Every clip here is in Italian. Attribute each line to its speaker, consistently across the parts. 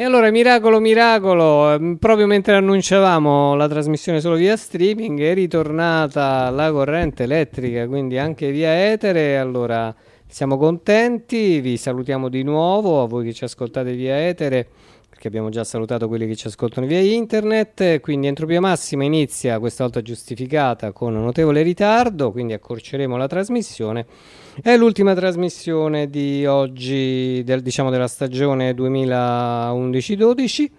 Speaker 1: E allora, miracolo, miracolo, ehm, proprio mentre annunciavamo la trasmissione solo via streaming, è ritornata la corrente elettrica, quindi anche via etere. Allora, siamo contenti, vi salutiamo di nuovo a voi che ci ascoltate via etere, perché abbiamo già salutato quelli che ci ascoltano via internet. Quindi Entropia Massima inizia questa volta giustificata con notevole ritardo, quindi accorceremo la trasmissione è l'ultima trasmissione di oggi, del, diciamo della stagione 2011-12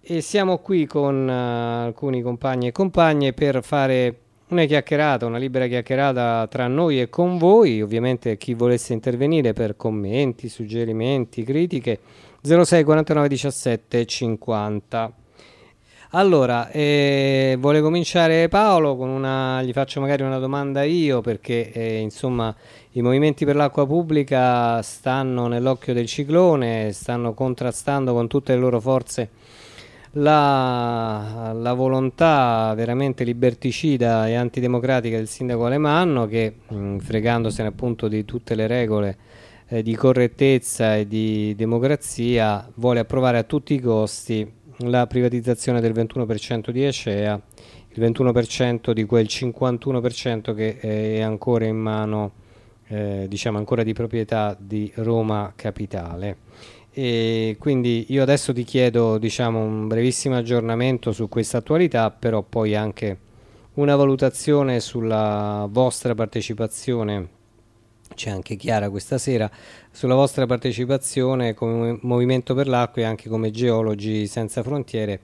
Speaker 1: e siamo qui con uh, alcuni compagni e compagne per fare una chiacchierata, una libera chiacchierata tra noi e con voi. Ovviamente chi volesse intervenire per commenti, suggerimenti, critiche 06 49 17 50. Allora, eh, vuole cominciare Paolo con una, gli faccio magari una domanda io perché eh, insomma i movimenti per l'acqua pubblica stanno nell'occhio del ciclone, stanno contrastando con tutte le loro forze la, la volontà veramente liberticida e antidemocratica del sindaco Alemanno che mh, fregandosene appunto di tutte le regole eh, di correttezza e di democrazia vuole approvare a tutti i costi la privatizzazione del 21% di Acea, il 21% di quel 51% che è ancora in mano, eh, diciamo ancora di proprietà di Roma Capitale. E quindi io adesso ti chiedo diciamo, un brevissimo aggiornamento su questa attualità, però poi anche una valutazione sulla vostra partecipazione c'è anche Chiara questa sera, sulla vostra partecipazione come Movimento per l'Acqua e anche come Geologi Senza Frontiere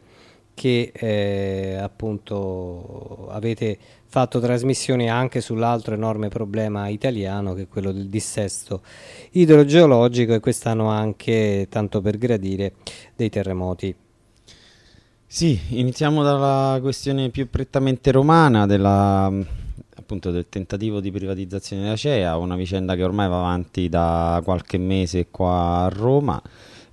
Speaker 1: che eh, appunto avete fatto trasmissioni anche sull'altro enorme problema italiano che è quello del dissesto idrogeologico e quest'anno anche, tanto per gradire, dei terremoti.
Speaker 2: Sì, iniziamo dalla questione più prettamente romana della appunto del tentativo di privatizzazione della CEA, una vicenda che ormai va avanti da qualche mese qua a Roma.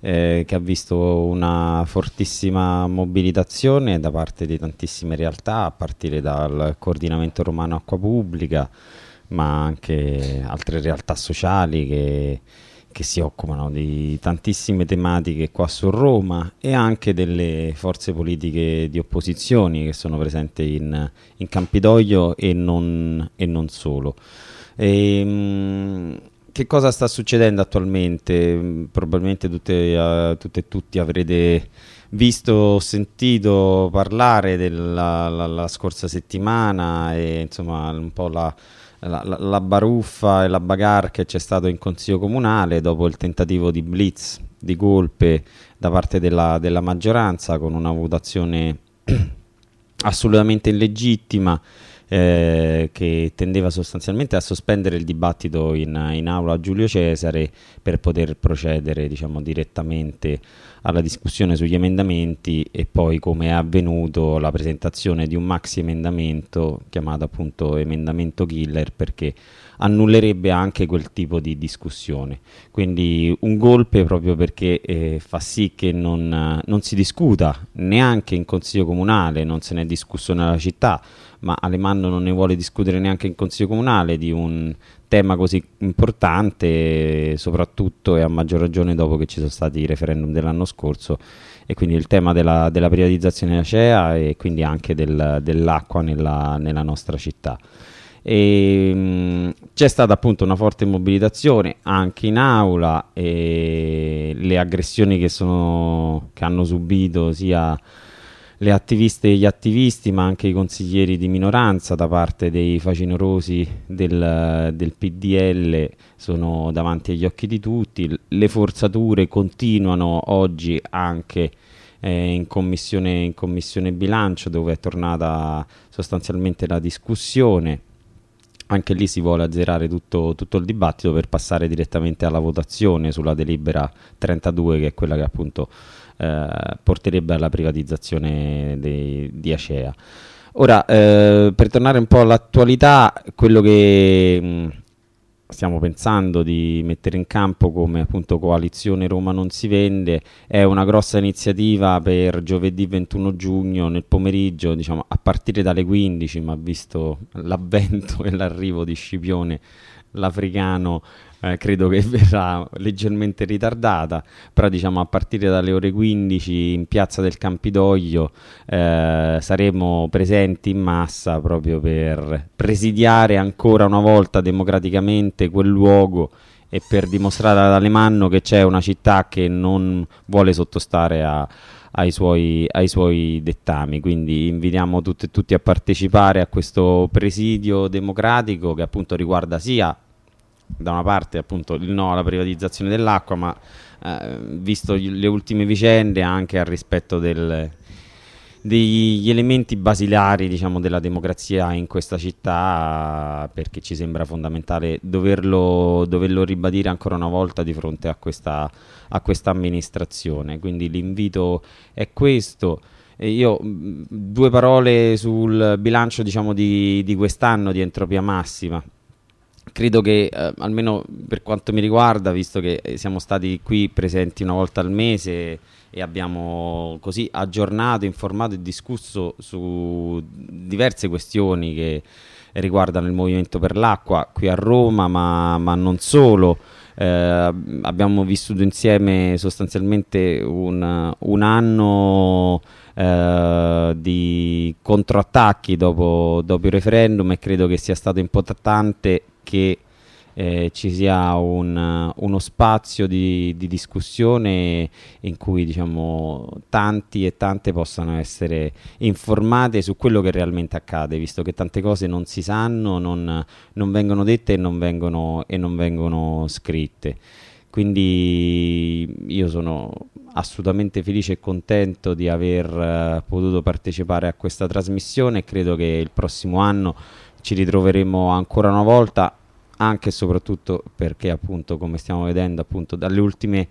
Speaker 2: Eh, che ha visto una fortissima mobilitazione da parte di tantissime realtà, a partire dal coordinamento romano acqua pubblica, ma anche altre realtà sociali che che si occupano di tantissime tematiche qua su Roma e anche delle forze politiche di opposizione che sono presenti in, in Campidoglio e non, e non solo. E, ehm, che cosa sta succedendo attualmente? Probabilmente tutte, uh, tutte e tutti avrete visto o sentito parlare della la, la scorsa settimana e insomma un po' la la, la, baruffa e la bagarre che c'è stato in consiglio comunale dopo il tentativo di blitz di golpe da parte della, della maggioranza con una votazione assolutamente illegittima eh, che tendeva sostanzialmente a sospendere il dibattito in, in aula a Giulio Cesare per poter procedere diciamo, direttamente alla discussione sugli emendamenti e poi come è avvenuto la presentazione di un maxi emendamento chiamato appunto emendamento killer perché annullerebbe anche quel tipo di discussione. Quindi un golpe proprio perché eh, fa sì che non, non, si discuta neanche in consiglio comunale, non se ne è discusso nella città, ma Alemanno non ne vuole discutere neanche in consiglio comunale di un tema così importante, soprattutto e a maggior ragione dopo che ci sono stati i referendum dell'anno scorso e quindi il tema della, della privatizzazione della CEA e quindi anche del, dell'acqua nella, nella nostra città. E, mh, c'è stata appunto una forte mobilitazione anche in aula e le aggressioni che, sono, che hanno subito sia le attiviste e gli attivisti ma anche i consiglieri di minoranza da parte dei facinorosi del, del PDL sono davanti agli occhi di tutti. Le forzature continuano oggi anche eh, in, commissione, in commissione bilancio dove è tornata sostanzialmente la discussione. Anche lì si vuole azzerare tutto, tutto, il dibattito per passare direttamente alla votazione sulla delibera 32 che è quella che appunto eh, porterebbe alla privatizzazione dei, di Acea. Ora, eh, per tornare un po' all'attualità, quello che mh, stiamo pensando di mettere in campo come appunto coalizione Roma non si vende è una grossa iniziativa per giovedì 21 giugno nel pomeriggio diciamo a partire dalle 15 ma visto l'avvento e l'arrivo di Scipione l'africano eh, credo che verrà leggermente ritardata, però diciamo a partire dalle ore 15 in piazza del Campidoglio eh, saremo presenti in massa proprio per presidiare ancora una volta democraticamente quel luogo e per dimostrare ad Alemanno che c'è una città che non vuole sottostare a, ai, suoi, ai, suoi, dettami. Quindi invitiamo tutti e tutti a partecipare a questo presidio democratico che appunto riguarda sia da una parte appunto il no alla privatizzazione dell'acqua, ma eh, visto le ultime vicende anche al rispetto del, degli elementi basilari diciamo, della democrazia in questa città perché ci sembra fondamentale doverlo, doverlo ribadire ancora una volta di fronte a questa, a questa amministrazione. Quindi l'invito è questo. Io due parole sul bilancio diciamo, di, di quest'anno di entropia massima credo che eh, almeno per quanto mi riguarda, visto che eh, siamo stati qui presenti una volta al mese e abbiamo così aggiornato, informato e discusso su diverse questioni che riguardano il movimento per l'acqua qui a Roma, ma, ma non solo. Eh, abbiamo vissuto insieme sostanzialmente un, un anno eh, di controattacchi dopo, dopo il referendum e credo che sia stato importante che eh, ci sia un, uno spazio di, di, discussione in cui diciamo, tanti e tante possano essere informate su quello che realmente accade, visto che tante cose non si sanno, non, non vengono dette e non vengono, e non vengono scritte. Quindi io sono assolutamente felice e contento di aver uh, potuto partecipare a questa trasmissione e credo che il prossimo anno ci ritroveremo ancora una volta anche e soprattutto perché appunto come stiamo vedendo appunto dalle ultime,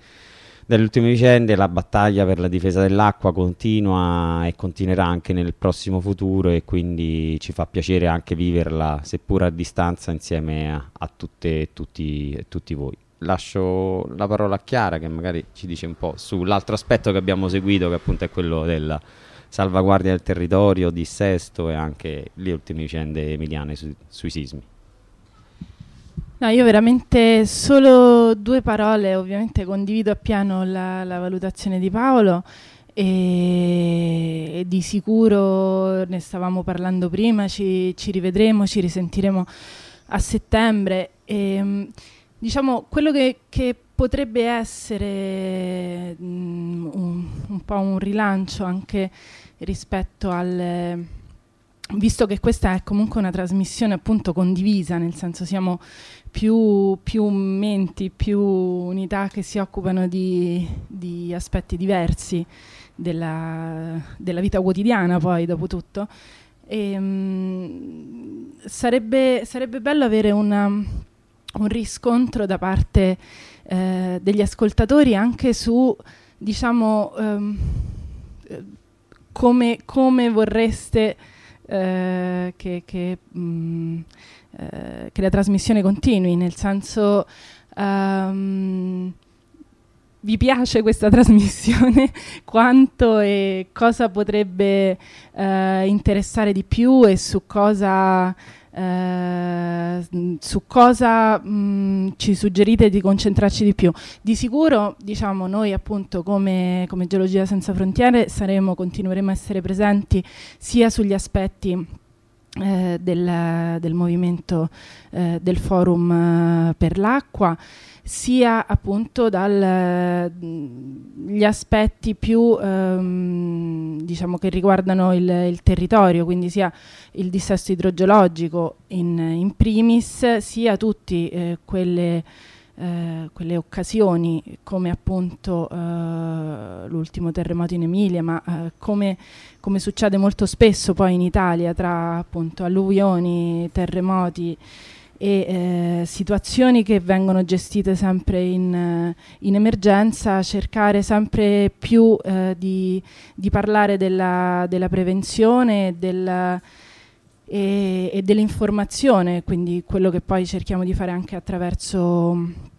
Speaker 2: dalle ultime vicende la battaglia per la difesa dell'acqua continua e continuerà anche nel prossimo futuro e quindi ci fa piacere anche viverla seppur a distanza insieme a, a tutte e tutti, tutti voi. Lascio la parola a Chiara che magari ci dice un po' sull'altro aspetto che abbiamo seguito che appunto è quello della salvaguardia del territorio, dissesto e anche le ultime vicende emiliane su, sui sismi.
Speaker 3: No, io veramente solo due parole, ovviamente condivido appieno la, la valutazione di Paolo e, di sicuro ne stavamo parlando prima, ci, ci rivedremo, ci risentiremo a settembre. E, diciamo, quello che, che potrebbe essere mh, un, un, po' un rilancio anche rispetto al visto che questa è comunque una trasmissione appunto condivisa, nel senso siamo più, più menti, più unità che si occupano di, di aspetti diversi della, della, vita quotidiana poi dopo tutto. E, mh, sarebbe, sarebbe, bello avere una, un riscontro da parte eh, degli ascoltatori anche su diciamo um, come, come vorreste eh, che, che, mh, mm, eh, che, la trasmissione continui, nel senso um, vi piace questa trasmissione, quanto e cosa potrebbe uh, interessare di più e su cosa eh, su cosa mh, mm, ci suggerite di concentrarci di più. Di sicuro, diciamo, noi appunto come, come Geologia Senza Frontiere saremo, continueremo a essere presenti sia sugli aspetti eh, del, del, movimento eh, del forum eh, per l'acqua, sia appunto dagli aspetti più ehm, diciamo che riguardano il, il, territorio, quindi sia il dissesto idrogeologico in, in primis, sia tutte eh, quelle, eh, quelle, occasioni come appunto eh, l'ultimo terremoto in Emilia, ma eh, come, come, succede molto spesso poi in Italia tra appunto alluvioni, terremoti e eh, situazioni che vengono gestite sempre in, in emergenza, cercare sempre più eh, di, di, parlare della, della prevenzione della, e, e dell'informazione, quindi quello che poi cerchiamo di fare anche attraverso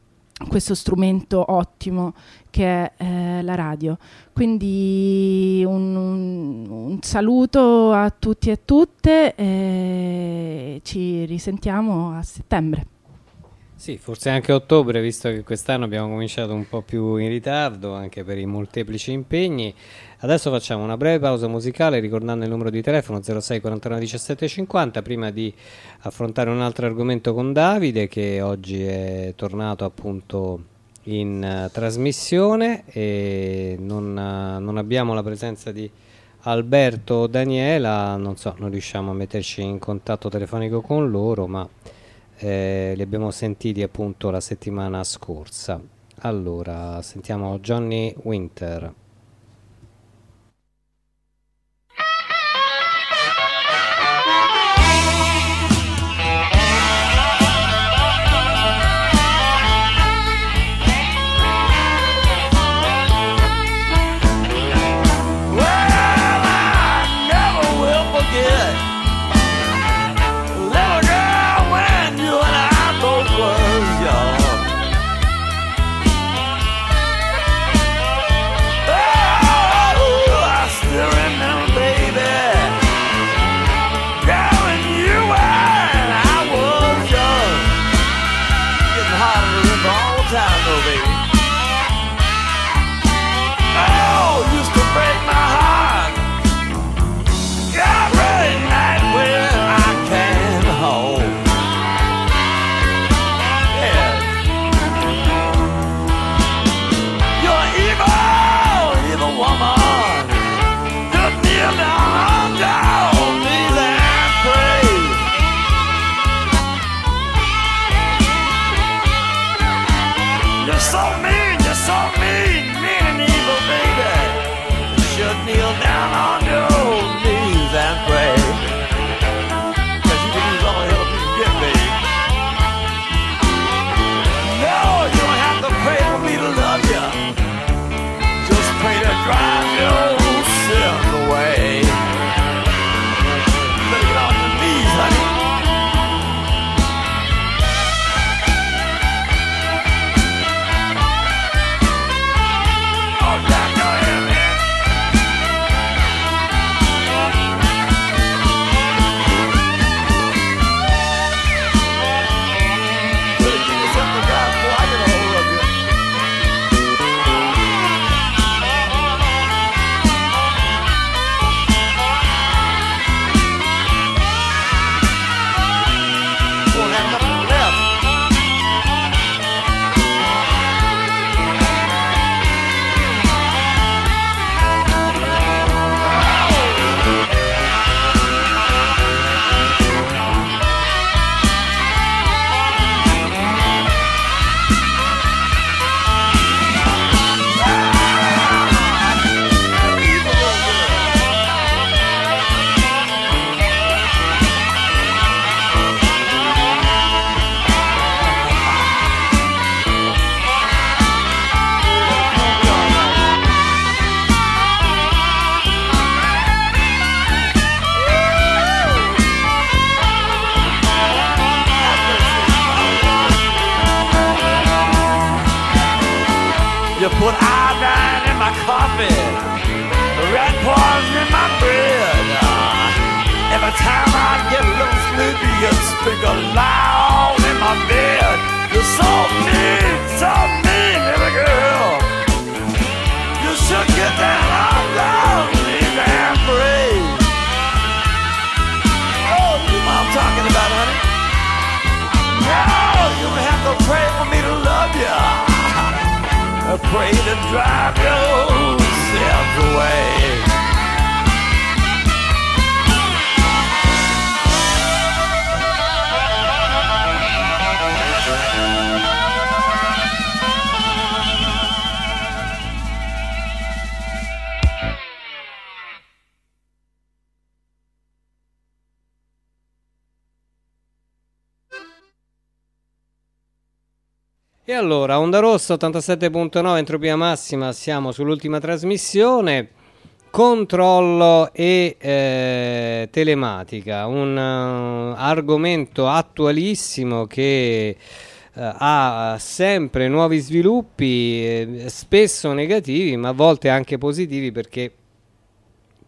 Speaker 3: questo strumento ottimo che è eh, la radio. Quindi un, un, un, saluto a tutti e a tutte e ci risentiamo a settembre.
Speaker 4: Sì, forse anche ottobre, visto che quest'anno abbiamo cominciato un po' più in ritardo, anche per i molteplici impegni. Adesso facciamo una breve pausa musicale ricordando il numero di telefono 06 49 17 50 prima di affrontare un altro argomento con Davide che oggi è tornato appunto in uh, trasmissione e non, uh, non abbiamo la presenza di Alberto o Daniela, non so, non riusciamo a metterci in contatto telefonico con loro, ma eh, li abbiamo sentiti appunto la settimana scorsa. Allora, sentiamo Johnny Winter. to put iodine in my coffee, red poison in my bread. Uh, every time I get a little sleepy, you speak aloud in my bed. You're so mean, so mean, little girl. You should get that out down, leave the free. Oh, you know I'm talking about, honey. No, you have to pray for me to love you pray to drive yourself away. E allora, Onda Rossa 87.9, entropia massima, siamo sull'ultima trasmissione. Controllo e eh, telematica, un uh, argomento attualissimo che uh, ha sempre nuovi sviluppi, eh, spesso negativi, ma a volte anche positivi perché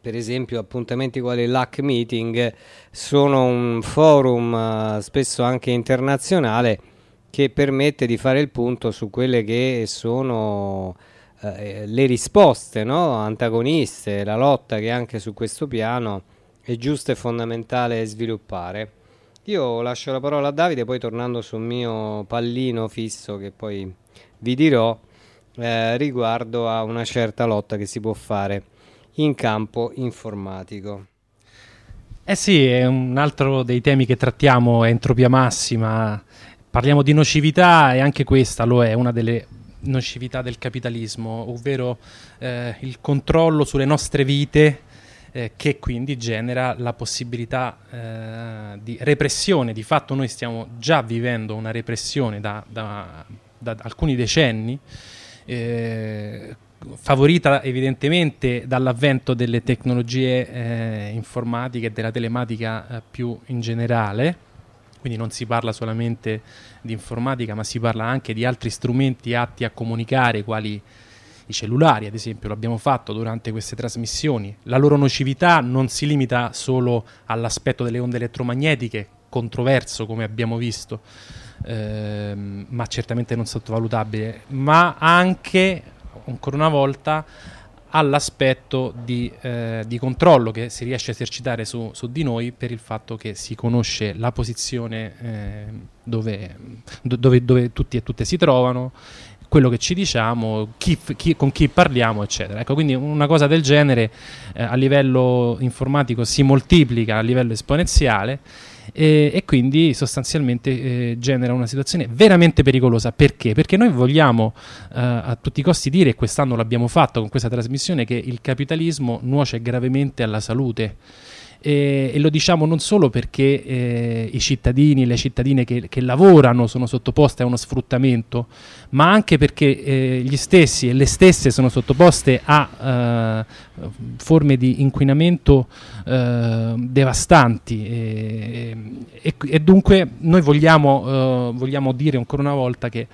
Speaker 4: per esempio appuntamenti quali l'HAC Meeting sono un forum uh, spesso anche internazionale
Speaker 1: che permette di fare il punto su quelle che sono eh, le risposte no? antagoniste, la lotta che anche su questo piano è giusto e fondamentale sviluppare. Io lascio la parola a Davide, poi tornando sul mio pallino fisso che poi vi dirò eh, riguardo a una certa lotta che si può fare in campo informatico.
Speaker 5: Eh sì, è un altro dei temi che trattiamo, entropia massima. Parliamo di nocività e anche questa lo è, una delle nocività del capitalismo, ovvero eh, il controllo sulle nostre vite eh, che quindi genera la possibilità eh, di repressione. Di fatto noi stiamo già vivendo una repressione da, da, da alcuni decenni. Eh, favorita evidentemente dall'avvento delle tecnologie eh, informatiche e della telematica eh, più in generale, quindi non si parla solamente di informatica, ma si parla anche di altri strumenti atti a comunicare, quali i cellulari, ad esempio, l'abbiamo fatto durante queste trasmissioni. La loro nocività non si limita solo all'aspetto delle onde elettromagnetiche, controverso come abbiamo visto, ehm, ma certamente non sottovalutabile, ma anche, ancora una volta, all'aspetto di, eh, di, controllo che si riesce a esercitare su, su, di noi per il fatto che si conosce la posizione eh, dove, dove, dove, tutti e tutte si trovano quello che ci diciamo, chi, chi, con chi parliamo, eccetera. Ecco, quindi una cosa del genere eh, a livello informatico si moltiplica a livello esponenziale e, e quindi sostanzialmente eh, genera una situazione veramente pericolosa. Perché? Perché noi vogliamo eh, a tutti i costi dire, e quest'anno l'abbiamo fatto con questa trasmissione, che il capitalismo nuoce gravemente alla salute. E, e, lo diciamo non solo perché eh, i cittadini, le cittadine che, che, lavorano sono sottoposte a uno sfruttamento, ma anche perché eh, gli stessi e le stesse sono sottoposte a eh, forme di inquinamento eh, devastanti. E, e, e, dunque noi vogliamo, eh, vogliamo dire ancora una volta che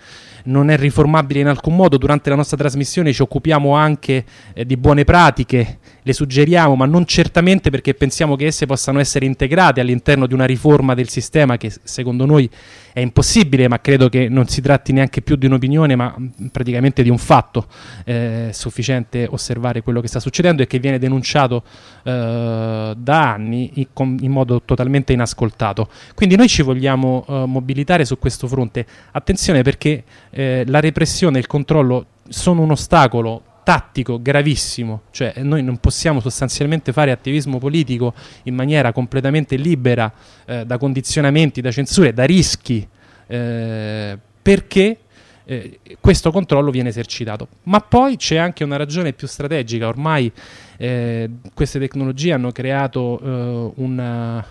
Speaker 5: non è riformabile in alcun modo. Durante la nostra trasmissione ci occupiamo anche eh, di buone pratiche, le suggeriamo, ma non certamente perché pensiamo che esse possano essere integrate all'interno di una riforma del sistema che secondo noi è impossibile, ma credo che non si tratti neanche più di un'opinione, ma praticamente di un fatto. Eh, è sufficiente osservare quello che sta succedendo e che viene denunciato eh, da anni in, in, modo totalmente inascoltato. Quindi noi ci vogliamo eh, mobilitare su questo fronte. Attenzione perché eh, la repressione e il controllo sono un ostacolo tattico gravissimo, cioè noi non possiamo sostanzialmente fare attivismo politico in maniera completamente libera eh, da condizionamenti, da censure, da rischi, eh, perché eh, questo controllo viene esercitato. Ma poi c'è anche una ragione più strategica, ormai eh, queste tecnologie hanno creato eh, una,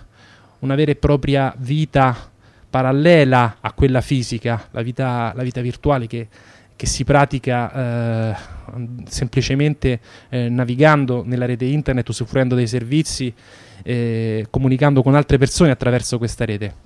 Speaker 5: una vera e propria vita parallela a quella fisica, la vita, la vita virtuale che che si pratica eh, semplicemente eh, navigando nella rete internet, usufruendo dei servizi, eh, comunicando con altre persone attraverso questa rete.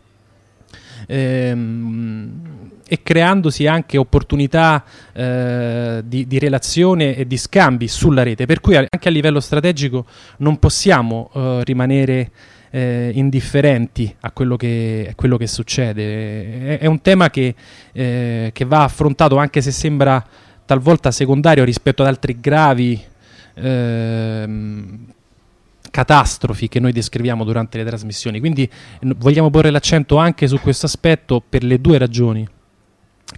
Speaker 5: Ehm, e creandosi anche opportunità eh, di, di, relazione e di scambi sulla rete, per cui anche a livello strategico non possiamo eh, rimanere eh, indifferenti a quello, che, a quello, che, succede. È, è un tema che, eh, che, va affrontato anche se sembra talvolta secondario rispetto ad altri gravi ehm, catastrofi che noi descriviamo durante le trasmissioni. Quindi vogliamo porre l'accento anche su questo aspetto per le due ragioni,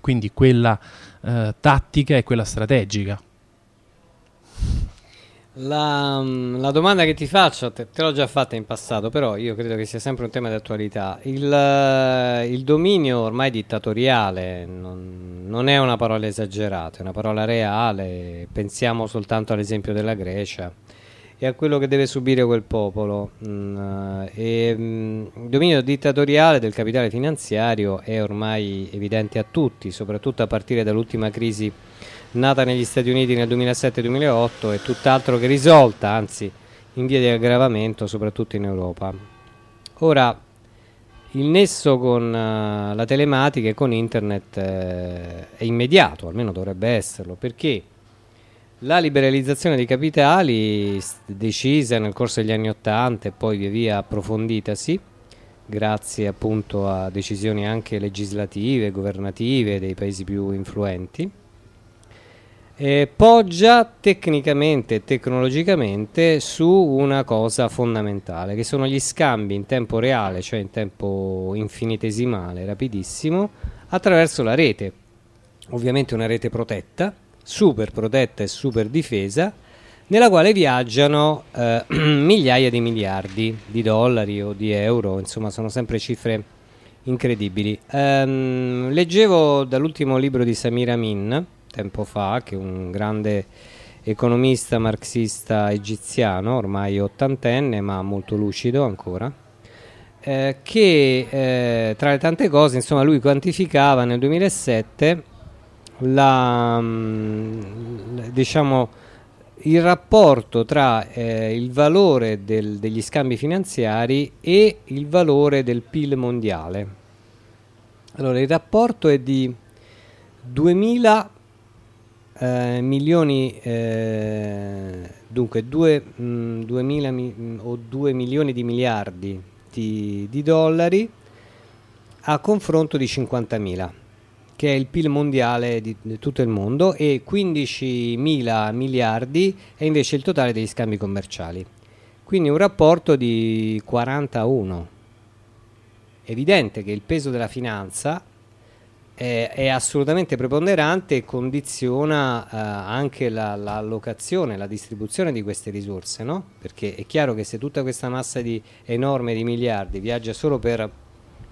Speaker 5: quindi quella eh, tattica e quella strategica.
Speaker 1: La, mm, la, domanda che ti faccio, te, te, l'ho già fatta in passato, però io credo che sia sempre un tema di attualità. Il, eh, il dominio ormai dittatoriale non, non, è una parola esagerata, è una parola reale. Pensiamo soltanto all'esempio della Grecia e a quello che deve subire quel popolo. Mm, e, mm, il dominio dittatoriale del capitale finanziario è ormai evidente a tutti, soprattutto a partire dall'ultima crisi nata negli Stati Uniti nel 2007-2008 e tutt'altro che risolta, anzi in via di aggravamento soprattutto in Europa. Ora, il nesso con uh, la telematica e con internet eh, è immediato, almeno dovrebbe esserlo, perché la liberalizzazione dei capitali decisa nel corso degli anni 80 e poi via via approfonditasi grazie appunto a decisioni anche legislative, governative dei paesi più influenti. Eh, poggia tecnicamente e tecnologicamente su una cosa fondamentale, che sono gli scambi in tempo reale, cioè in tempo infinitesimale, rapidissimo, attraverso la rete. Ovviamente una rete protetta, super protetta e super difesa, nella quale viaggiano eh, migliaia di miliardi di dollari o di euro, insomma sono sempre cifre incredibili. Ehm, leggevo dall'ultimo libro di Samir Amin, tempo fa, che un grande economista marxista egiziano, ormai ottantenne ma molto lucido ancora, eh, che eh, tra le tante cose, insomma, lui quantificava nel 2007 la, mm, diciamo, il rapporto tra eh, il valore del, degli scambi finanziari e il valore del PIL mondiale. Allora, il rapporto è di 2000 eh, milioni, eh, dunque 2 mm, mi, o 2 milioni di miliardi di, di dollari a confronto di 50.000 che è il PIL mondiale di, di tutto il mondo, e 15 mila miliardi è invece il totale degli scambi commerciali. Quindi un rapporto di 41. Evidente che il peso della finanza è, è assolutamente preponderante e condiziona eh, anche la, l'allocazione, la distribuzione di queste risorse, no? Perché è chiaro che se tutta questa massa di, enorme di miliardi viaggia solo per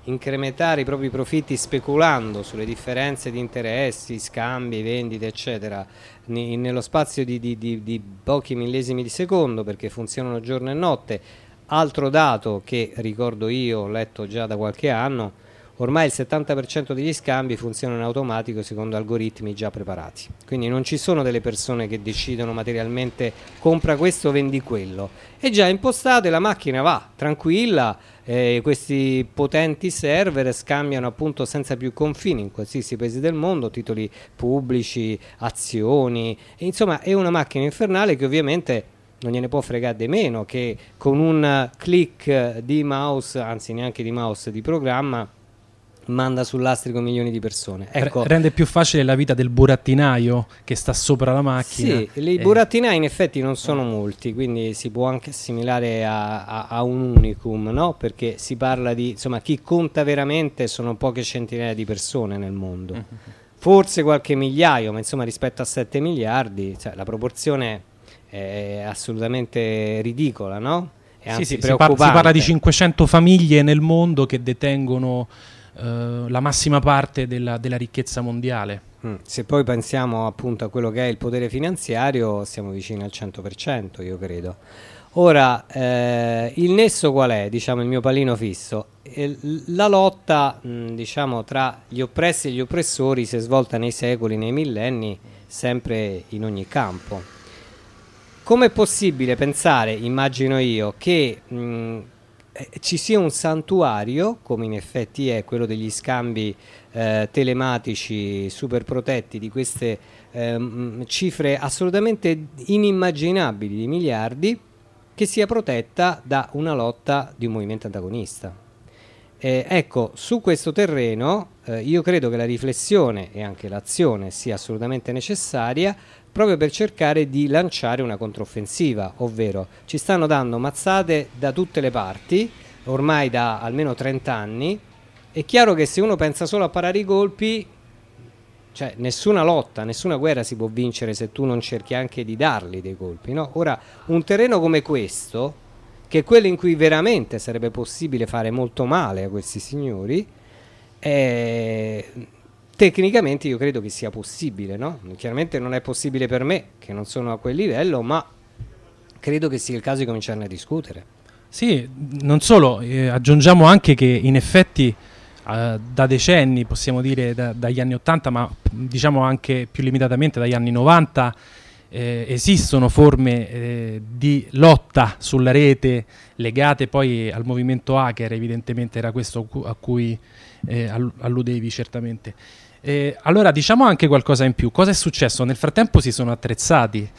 Speaker 1: incrementare i propri profitti speculando sulle differenze di interessi, scambi, vendite, eccetera, nello spazio di, di, di, di pochi millesimi di secondo perché funzionano giorno e notte. Altro dato che ricordo io, ho letto già da qualche anno, ormai il 70% degli scambi funziona in automatico secondo algoritmi già preparati. Quindi non ci sono delle persone che decidono materialmente compra questo, vendi quello. È già impostato e la macchina va tranquilla, eh, questi potenti server scambiano appunto senza più confini in qualsiasi paese del mondo titoli pubblici, azioni, e, insomma è una macchina infernale che ovviamente non gliene può fregare di meno che con un click di mouse, anzi neanche di mouse, di programma, manda sull'astrico milioni di persone. Ecco.
Speaker 5: Rende più facile la vita del burattinaio che sta sopra la macchina.
Speaker 1: Sì, i e... burattinai in effetti non sono molti, quindi si può anche assimilare a, a, a un unicum, no? Perché si parla di, insomma, chi conta veramente sono poche centinaia di persone nel mondo. Mm-hmm. Forse qualche migliaio, ma insomma rispetto a 7 miliardi, cioè, la proporzione è assolutamente ridicola, no?
Speaker 5: Sì, sì, si, parla, si parla di 500 famiglie nel mondo che detengono eh, la massima parte della, della ricchezza mondiale.
Speaker 1: Mm. Se poi pensiamo appunto a quello che è il potere finanziario, siamo vicini al 100%, io credo. Ora, eh, il nesso qual è? Diciamo il mio pallino fisso. La lotta mh, mm, diciamo, tra gli oppressi e gli oppressori si è svolta nei secoli, nei millenni, sempre in ogni campo. Com'è possibile pensare, immagino io, che mh, mm, ci sia un santuario, come in effetti è quello degli scambi eh, telematici super protetti di queste eh, cifre assolutamente inimmaginabili di miliardi, che sia protetta da una lotta di un movimento antagonista. Eh, ecco, su questo terreno eh, io credo che la riflessione e anche l'azione sia assolutamente necessaria proprio per cercare di lanciare una controffensiva, ovvero ci stanno dando mazzate da tutte le parti, ormai da almeno 30 anni. È chiaro che se uno pensa solo a parare i colpi, cioè nessuna lotta, nessuna guerra si può vincere se tu non cerchi anche di darli dei colpi. No? Ora, un terreno come questo, che è quello in cui veramente sarebbe possibile fare molto male a questi signori, è tecnicamente io credo che sia possibile, no? Chiaramente non è possibile per me, che non sono a quel livello, ma credo che sia il caso di cominciarne a discutere.
Speaker 5: Sì, non solo, eh, aggiungiamo anche che in effetti eh, da decenni, possiamo dire da, dagli anni 80, ma diciamo anche più limitatamente dagli anni 90, eh, esistono forme eh, di lotta sulla rete legate poi al movimento hacker, evidentemente era questo a cui eh, alludevi certamente. Eh, allora diciamo anche qualcosa in più. Cosa è successo? Nel frattempo si sono attrezzati.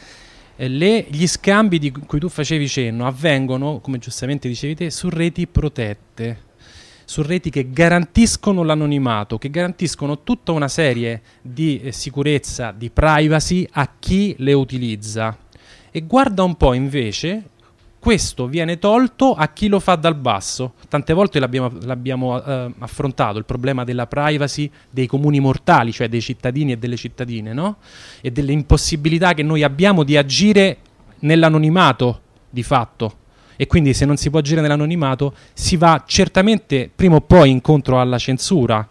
Speaker 5: Eh, le, gli scambi di cui tu facevi cenno avvengono, come giustamente dicevi te, su reti protette. su reti che garantiscono l'anonimato, che garantiscono tutta una serie di eh, sicurezza, di privacy a chi le utilizza. E guarda un po' invece questo viene tolto a chi lo fa dal basso. Tante volte l'abbiamo, l'abbiamo eh, affrontato il problema della privacy dei comuni mortali, cioè dei cittadini e delle cittadine, no? E delle impossibilità che noi abbiamo di agire nell'anonimato di fatto. E quindi se non si può agire nell'anonimato si va certamente prima o poi incontro alla censura,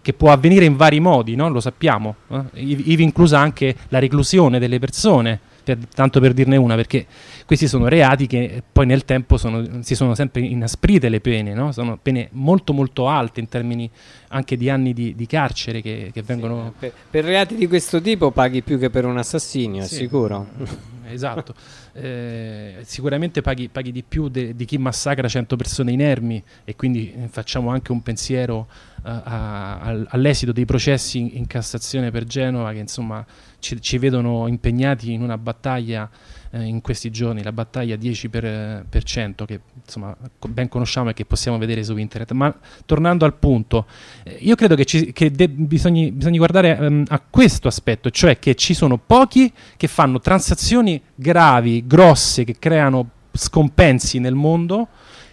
Speaker 5: che può avvenire in vari modi, no? lo sappiamo, eh? ivi inclusa anche la reclusione delle persone per, tanto per dirne una, perché questi sono reati che poi nel tempo sono, si sono sempre inasprite le pene, no? sono pene molto molto alte in termini anche di anni di, di carcere che, che vengono...
Speaker 1: Sì, per, per, reati di questo tipo paghi più che per un assassinio, sì. sicuro.
Speaker 5: Esatto, eh, sicuramente paghi, paghi, di più de, di chi massacra 100 persone inermi e quindi facciamo anche un pensiero uh, a, all'esito dei processi in, in Cassazione per Genova che insomma ci, ci vedono impegnati in una battaglia eh, in questi giorni, la battaglia 10%, per, per cento, che insomma ben conosciamo e che possiamo vedere su internet. Ma tornando al punto, eh, io credo che, ci, che de- bisogni, bisogni, guardare um, a questo aspetto, cioè che ci sono pochi che fanno transazioni gravi, grosse, che creano scompensi nel mondo,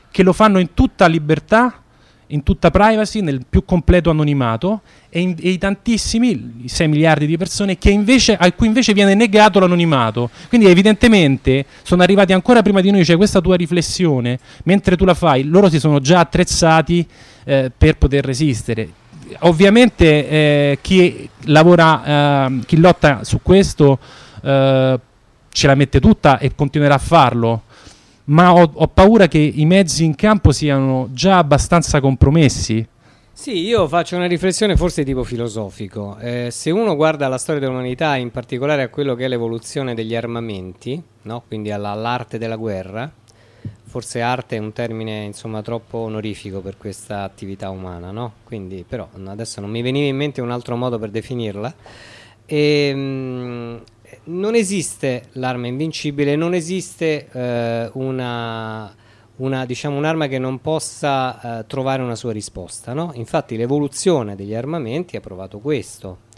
Speaker 5: che lo fanno in tutta libertà in tutta privacy, nel più completo anonimato, e, in, e i tantissimi, i 6 miliardi di persone, invece, a cui invece viene negato l'anonimato. Quindi evidentemente sono arrivati ancora prima di noi, cioè questa tua riflessione, mentre tu la fai, loro si sono già attrezzati eh, per poter resistere. Ovviamente eh, chi lavora, eh, chi lotta su questo eh, ce la mette tutta e continuerà a farlo ma ho, ho paura che i mezzi in campo siano già abbastanza compromessi.
Speaker 1: Sì, io faccio una riflessione forse tipo filosofico. Eh, se uno guarda la storia dell'umanità, in particolare a quello che è l'evoluzione degli armamenti, no? quindi alla, all'arte della guerra, forse arte è un termine insomma troppo onorifico per questa attività umana, no? quindi però adesso non mi veniva in mente un altro modo per definirla. E, ehm, mh, non esiste l'arma invincibile, non esiste eh, una, una, diciamo, un'arma che non possa eh, trovare una sua risposta. No? Infatti l'evoluzione degli armamenti ha provato questo.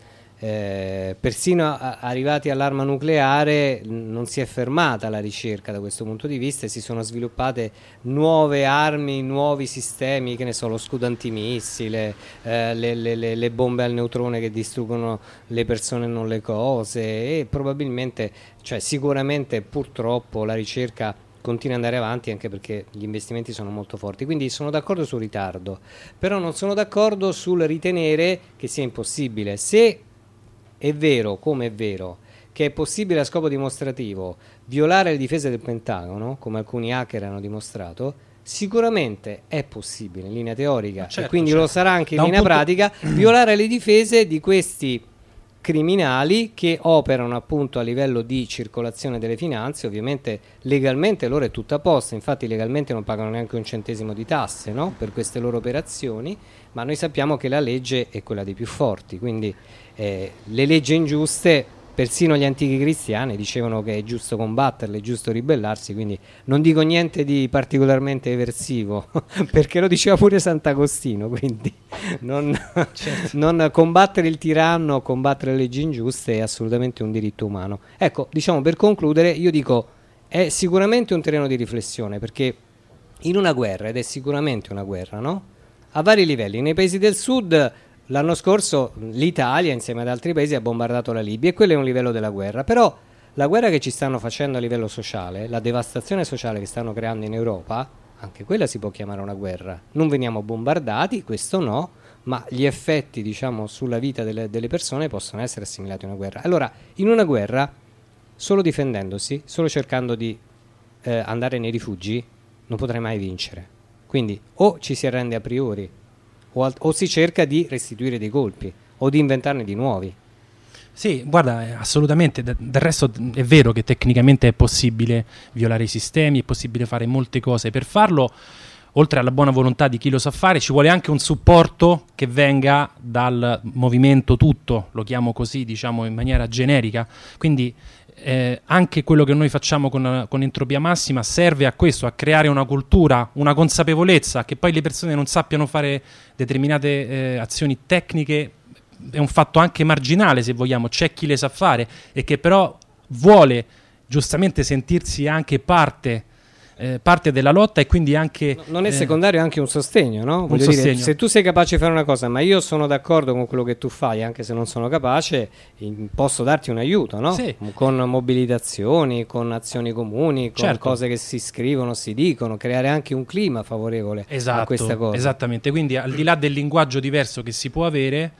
Speaker 1: Eh, persino arrivati all'arma nucleare non si è fermata la ricerca da questo punto di vista e si sono sviluppate nuove armi, nuovi sistemi, che ne so, lo scudo antimissile, eh, le, le, le, le, bombe al neutrone che distruggono le persone e non le cose e probabilmente, cioè sicuramente purtroppo la ricerca continua ad andare avanti anche perché gli investimenti sono molto forti. Quindi sono d'accordo sul ritardo, però non sono d'accordo sul ritenere che sia impossibile. Se è vero, come è vero, che è possibile a scopo dimostrativo violare le difese del Pentagono, come alcuni hacker hanno dimostrato, sicuramente è possibile in linea teorica certo, e quindi certo. lo sarà anche in da linea punto... pratica violare le difese di questi criminali che operano appunto a livello di circolazione delle finanze, ovviamente legalmente loro è tutto a posto, infatti legalmente non pagano neanche un centesimo di tasse no? per queste loro operazioni, ma noi sappiamo che la legge è quella dei più forti, quindi eh, le leggi ingiuste, persino gli antichi cristiani dicevano che è giusto combatterle, è giusto ribellarsi, quindi non dico niente di particolarmente eversivo, perché lo diceva pure Sant'Agostino, quindi non, certo. non combattere il tiranno, combattere le leggi ingiuste è assolutamente un diritto umano. Ecco, diciamo per concludere, io dico è sicuramente un terreno di riflessione, perché in una guerra, ed è sicuramente una guerra, no? A vari livelli, nei paesi del sud L'anno scorso l'Italia, insieme ad altri paesi, ha bombardato la Libia e quello è un livello della guerra. Però la guerra che ci stanno facendo a livello sociale, la devastazione sociale che stanno creando in Europa, anche quella si può chiamare una guerra. Non veniamo bombardati, questo no, ma gli effetti diciamo, sulla vita delle, delle persone possono essere assimilati a una guerra. Allora, in una guerra, solo difendendosi, solo cercando di eh, andare nei rifugi, non potrai mai vincere. Quindi o ci si arrende a priori o, al- o si cerca di restituire dei colpi o di inventarne di nuovi.
Speaker 5: Sì, guarda, eh, assolutamente. Del resto è vero che tecnicamente è possibile violare i sistemi, è possibile fare molte cose. Per farlo, oltre alla buona volontà di chi lo sa fare, ci vuole anche un supporto che venga dal movimento tutto, lo chiamo così, diciamo in maniera generica. Quindi eh, anche quello che noi facciamo con, con, Entropia Massima serve a questo, a creare una cultura, una consapevolezza, che poi le persone non sappiano fare determinate eh, azioni tecniche. È un fatto anche marginale se vogliamo, c'è chi le sa fare e che però vuole giustamente sentirsi anche parte eh, parte della lotta e quindi anche...
Speaker 1: No, non è eh, secondario, è anche un sostegno, no? Un sostegno. Dire, se tu sei capace di fare una cosa, ma io sono d'accordo con quello che tu fai, anche se non sono capace, posso darti un aiuto, no? Sì. Con mobilitazioni, con azioni comuni, con certo. cose che si scrivono, si dicono, creare anche un clima favorevole esatto, a questa cosa.
Speaker 5: Esattamente, quindi al di là del linguaggio diverso che si può avere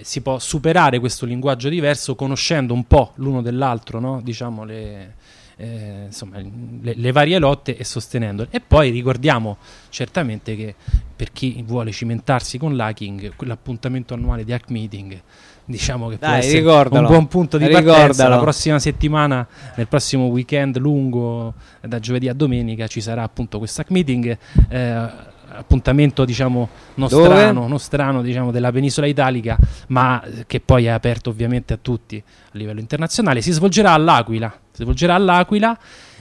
Speaker 5: si può superare questo linguaggio diverso conoscendo un po' l'uno dell'altro, no? diciamo le, eh, insomma, le, le, varie lotte e sostenendole. E poi ricordiamo certamente che per chi vuole cimentarsi con l'hacking, l'appuntamento annuale di Hack Meeting diciamo che Dai, può essere un buon punto di ricordalo. partenza la prossima settimana nel prossimo weekend lungo da giovedì a domenica ci sarà appunto questo hack meeting eh, appuntamento diciamo nostrano, nostrano diciamo, della penisola italica, ma che poi è aperto ovviamente a tutti a livello internazionale. Si svolgerà all'Aquila, si svolgerà all'Aquila,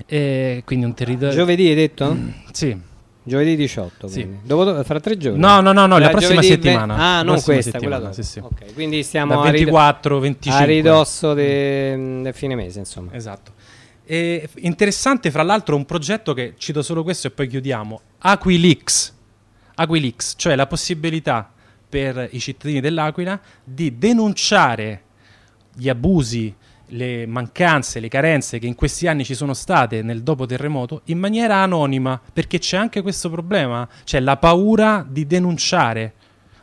Speaker 5: eh, quindi un territorio...
Speaker 1: Giovedì hai detto?
Speaker 5: Mm, sì.
Speaker 1: Giovedì 18, sì. Dopo, fra tre giorni?
Speaker 5: No, no, no, no la prossima settimana.
Speaker 1: Ah, non questa,
Speaker 5: settimana,
Speaker 1: quella
Speaker 5: sì, sì.
Speaker 1: Okay, quindi stiamo
Speaker 5: da 24, 25.
Speaker 1: a ridosso del de fine mese, insomma.
Speaker 5: Esatto. E interessante, fra l'altro, un progetto che cito solo questo e poi chiudiamo. Aquilix Aquilix, cioè la possibilità per i cittadini dell'Aquila di denunciare gli abusi, le mancanze, le carenze che in questi anni ci sono state nel dopo terremoto in maniera anonima, perché c'è anche questo problema, c'è la paura di denunciare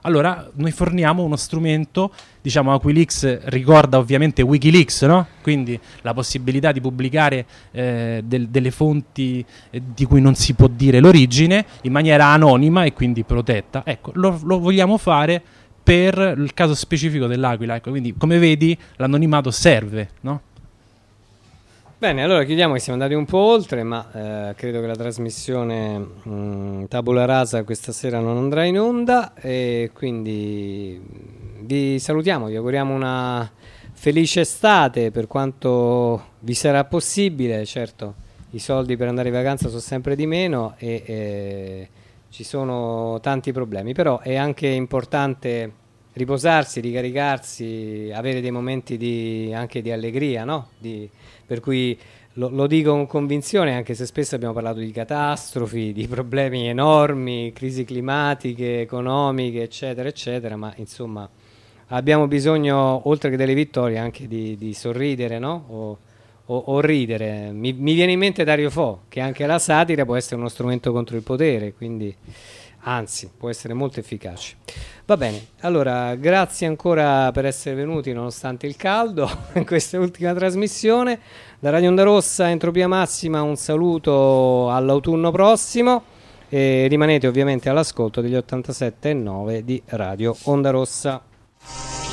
Speaker 5: allora noi forniamo uno strumento, diciamo Aquilix ricorda ovviamente Wikileaks, no? quindi la possibilità di pubblicare eh, del, delle fonti eh, di cui non si può dire l'origine in maniera anonima e quindi protetta. Ecco, lo, lo vogliamo fare per il caso specifico dell'Aquila, ecco, quindi come vedi l'anonimato serve, no?
Speaker 1: Bene, allora chiudiamo che siamo andati un po' oltre, ma eh, credo che la trasmissione mh, mm, Tabula Rasa questa sera non andrà in onda e quindi vi salutiamo, vi auguriamo una felice estate per quanto vi sarà possibile, certo i soldi per andare in vacanza sono sempre di meno e eh, ci sono tanti problemi, però è anche importante riposarsi, ricaricarsi, avere dei momenti di, anche di allegria, no? di, per cui lo, lo, dico con convinzione, anche se spesso abbiamo parlato di catastrofi, di problemi enormi, crisi climatiche, economiche, eccetera, eccetera, ma insomma abbiamo bisogno, oltre che delle vittorie, anche di, di sorridere, no? O, o, o ridere. Mi, mi, viene in mente Dario Fo, che anche la satira può essere uno strumento contro il potere, quindi anzi può essere molto efficace. Va bene, allora grazie ancora per essere venuti nonostante il caldo in questa ultima trasmissione. Da Radio Onda Rossa, Entropia Massima, un saluto all'autunno prossimo e rimanete ovviamente all'ascolto degli 87 e 9 di Radio Onda Rossa.